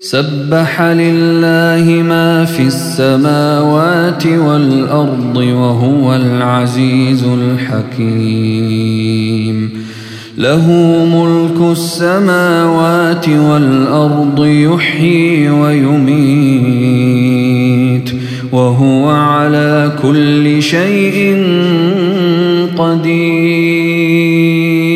سبح لله ما في السماوات والأرض وهو العزيز الحكيم. له ملك السماوات والأرض يحيي ويميت وهو على كل شيء قدير.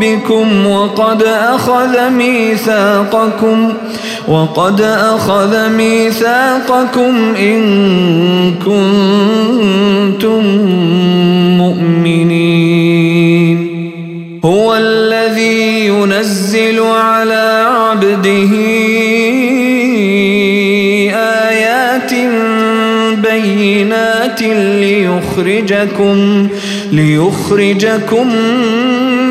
بربكم وقد أخذ ميثاقكم وقد أخذ ميثاقكم إن كنتم مؤمنين. هو الذي ينزل على عبده آيات بينات ليخرجكم ليخرجكم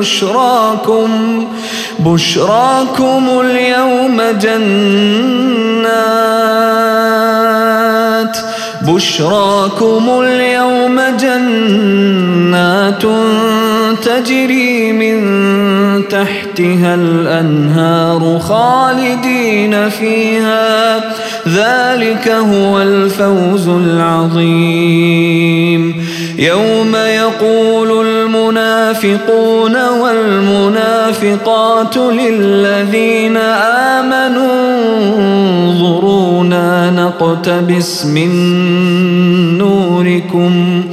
بشراكم بشراكم اليوم جنات. بشراكم اليوم جنات تجري من تحتها الأنهار خالدين فيها. ذلك هو الفوز العظيم. يوم يقول المنافقون والمنافقات للذين آمنوا انظرونا نقتبس من نوركم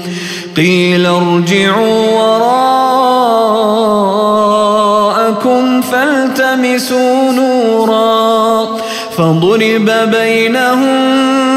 قيل ارجعوا وراءكم فالتمسوا نورا فضرب بينهم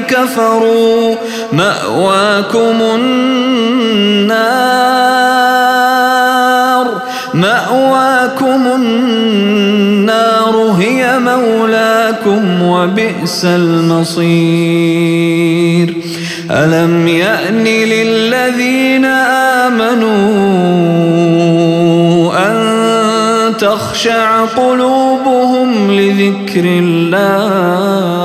كفروا مأواكم النار مأواكم النار هي مولاكم وبئس المصير. ألم يأن للذين آمنوا أن تخشع قلوبهم لذكر الله؟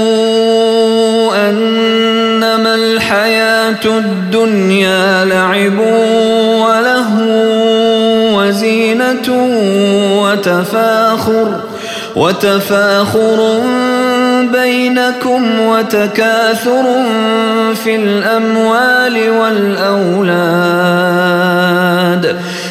الدنيا لعب ولهو وزينة وتفاخر وتفاخر بينكم وتكاثر في الأموال والأولاد.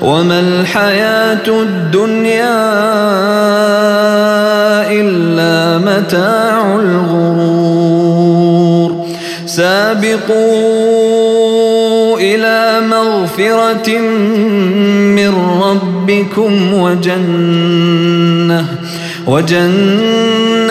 وما الحياة الدنيا إلا متاع الغرور. سابقوا إلى مغفرة من ربكم وجنة وجنة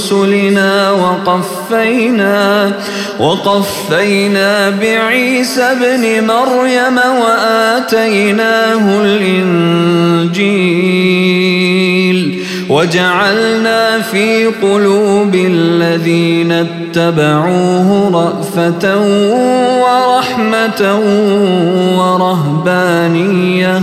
برسلنا وقفينا وقفينا بعيسى ابن مريم وآتيناه الإنجيل وجعلنا في قلوب الذين اتبعوه رأفة ورحمة ورهبانية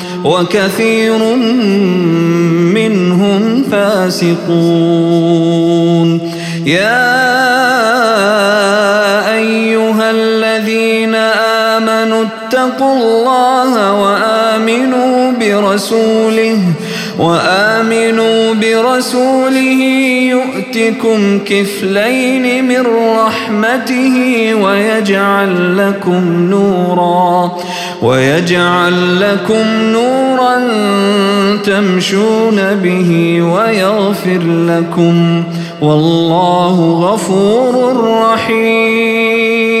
وكثير منهم فاسقون. يا أيها الذين آمنوا اتقوا الله وآمنوا برسوله وآمنوا برسوله يؤتكم كفلين من رحمته ويجعل لكم نورا ويجعل لكم نورا تمشون به ويغفر لكم والله غفور رحيم